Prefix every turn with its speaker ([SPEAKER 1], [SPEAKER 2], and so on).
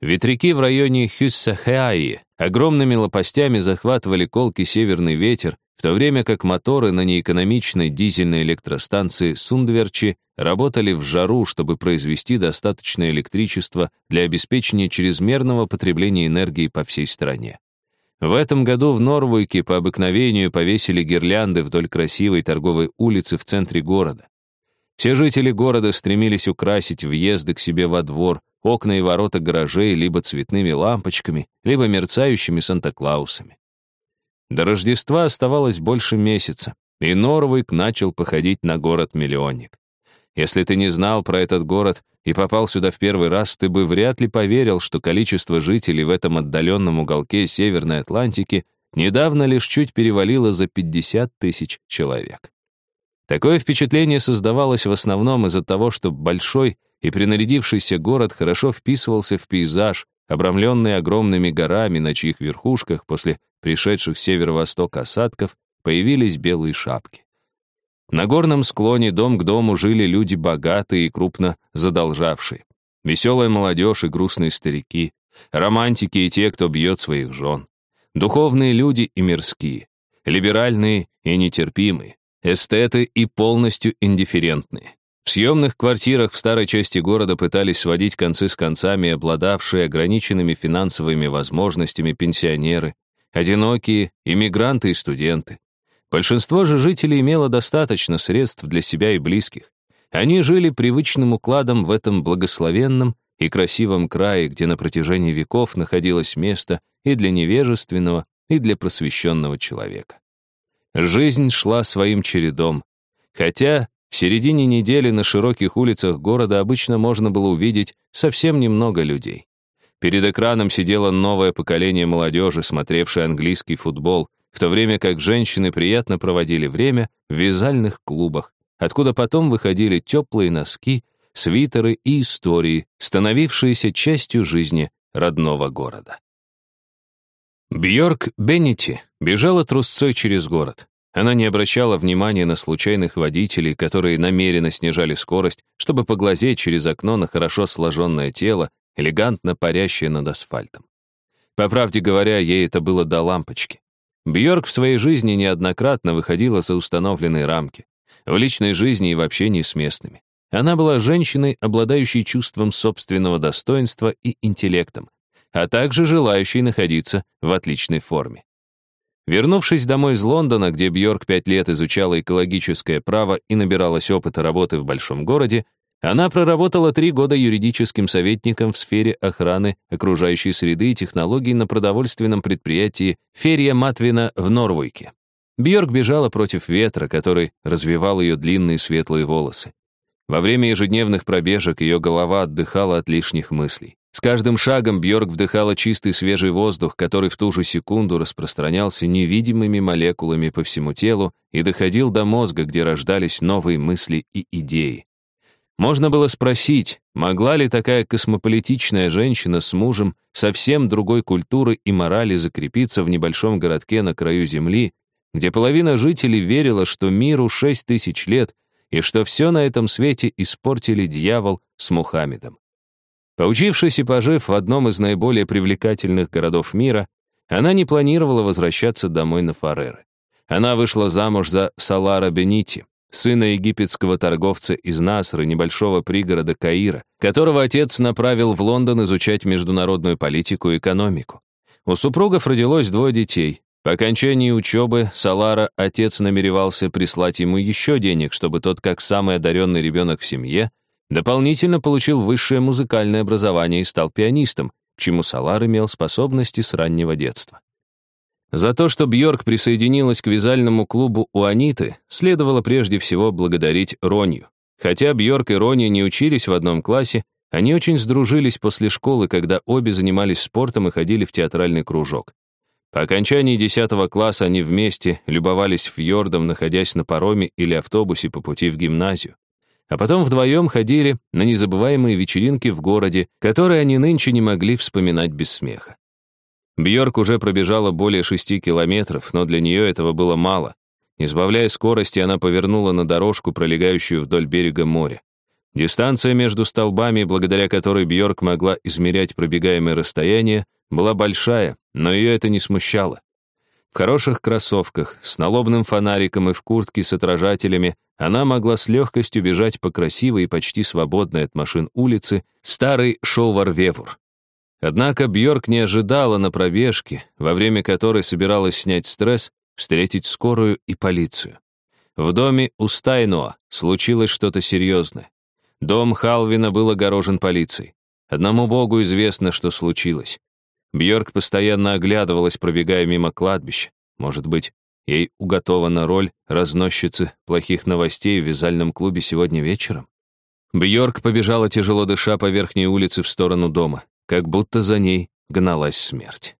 [SPEAKER 1] Ветряки в районе Хюссахеаи огромными лопастями захватывали колкий северный ветер, в то время как моторы на неэкономичной дизельной электростанции Сундверчи работали в жару, чтобы произвести достаточное электричество для обеспечения чрезмерного потребления энергии по всей стране. В этом году в Норвуйке по обыкновению повесили гирлянды вдоль красивой торговой улицы в центре города. Все жители города стремились украсить въезды к себе во двор, окна и ворота гаражей либо цветными лампочками, либо мерцающими Санта-Клаусами. До Рождества оставалось больше месяца, и Норвик начал походить на город-миллионник. Если ты не знал про этот город и попал сюда в первый раз, ты бы вряд ли поверил, что количество жителей в этом отдаленном уголке Северной Атлантики недавно лишь чуть перевалило за 50 тысяч человек. Такое впечатление создавалось в основном из-за того, что большой и принарядившийся город хорошо вписывался в пейзаж, обрамленный огромными горами, на чьих верхушках после пришедших с северо-востока осадков появились белые шапки. На горном склоне дом к дому жили люди богатые и крупно задолжавшие. Веселая молодежь и грустные старики, романтики и те, кто бьет своих жен, духовные люди и мирские, либеральные и нетерпимые, эстеты и полностью индифферентные. В съемных квартирах в старой части города пытались сводить концы с концами обладавшие ограниченными финансовыми возможностями пенсионеры, одинокие, иммигранты и студенты. Большинство же жителей имело достаточно средств для себя и близких. Они жили привычным укладом в этом благословенном и красивом крае, где на протяжении веков находилось место и для невежественного, и для просвещенного человека. Жизнь шла своим чередом. Хотя в середине недели на широких улицах города обычно можно было увидеть совсем немного людей. Перед экраном сидело новое поколение молодежи, смотревшее английский футбол, в то время как женщины приятно проводили время в вязальных клубах, откуда потом выходили теплые носки, свитеры и истории, становившиеся частью жизни родного города. Бьорк Беннити бежала трусцой через город. Она не обращала внимания на случайных водителей, которые намеренно снижали скорость, чтобы поглазеть через окно на хорошо сложенное тело, элегантно парящее над асфальтом. По правде говоря, ей это было до лампочки. Бьорк в своей жизни неоднократно выходила за установленные рамки. В личной жизни и в общении с местными. Она была женщиной, обладающей чувством собственного достоинства и интеллектом, а также желающей находиться в отличной форме. Вернувшись домой из Лондона, где Бьорк пять лет изучала экологическое право и набиралась опыта работы в большом городе, она проработала три года юридическим советником в сфере охраны окружающей среды и технологий на продовольственном предприятии Ферия Матвина в Норвуйке. Бьорк бежала против ветра, который развивал ее длинные светлые волосы. Во время ежедневных пробежек ее голова отдыхала от лишних мыслей. С каждым шагом Бьорк вдыхала чистый свежий воздух, который в ту же секунду распространялся невидимыми молекулами по всему телу и доходил до мозга, где рождались новые мысли и идеи. Можно было спросить, могла ли такая космополитичная женщина с мужем совсем другой культуры и морали закрепиться в небольшом городке на краю земли, где половина жителей верила, что миру шесть тысяч лет и что все на этом свете испортили дьявол с Мухаммедом. Поучившись и пожив в одном из наиболее привлекательных городов мира, она не планировала возвращаться домой на Фареры. Она вышла замуж за Салара Бенити, сына египетского торговца из Насры, небольшого пригорода Каира, которого отец направил в Лондон изучать международную политику и экономику. У супругов родилось двое детей. По окончании учебы Салара отец намеревался прислать ему еще денег, чтобы тот, как самый одаренный ребенок в семье, дополнительно получил высшее музыкальное образование и стал пианистом, к чему Салар имел способности с раннего детства. За то, что Бьорк присоединилась к вязальному клубу у Аниты, следовало прежде всего благодарить Ронью. Хотя Бьорк и Рони не учились в одном классе, они очень сдружились после школы, когда обе занимались спортом и ходили в театральный кружок. По окончании 10 класса они вместе любовались фьордом, находясь на пароме или автобусе по пути в гимназию. А потом вдвоем ходили на незабываемые вечеринки в городе, которые они нынче не могли вспоминать без смеха. Бьорк уже пробежала более шести километров, но для нее этого было мало. Избавляя скорости, она повернула на дорожку, пролегающую вдоль берега моря. Дистанция между столбами, благодаря которой Бьорк могла измерять пробегаемое расстояние, была большая, но ее это не смущало. В хороших кроссовках, с налобным фонариком и в куртке с отражателями она могла с легкостью бежать по красивой и почти свободной от машин улице старый Шоуварвевур. Однако Бьорк не ожидала на пробежке, во время которой собиралась снять стресс, встретить скорую и полицию. В доме у Стайноа случилось что-то серьезное. Дом Халвина был огорожен полицией. Одному богу известно, что случилось. Бьорк постоянно оглядывалась, пробегая мимо кладбища. Может быть, ей уготована роль разносчицы плохих новостей в вязальном клубе сегодня вечером? Бьорк побежала тяжело дыша по верхней улице в сторону дома, как будто за ней гналась смерть.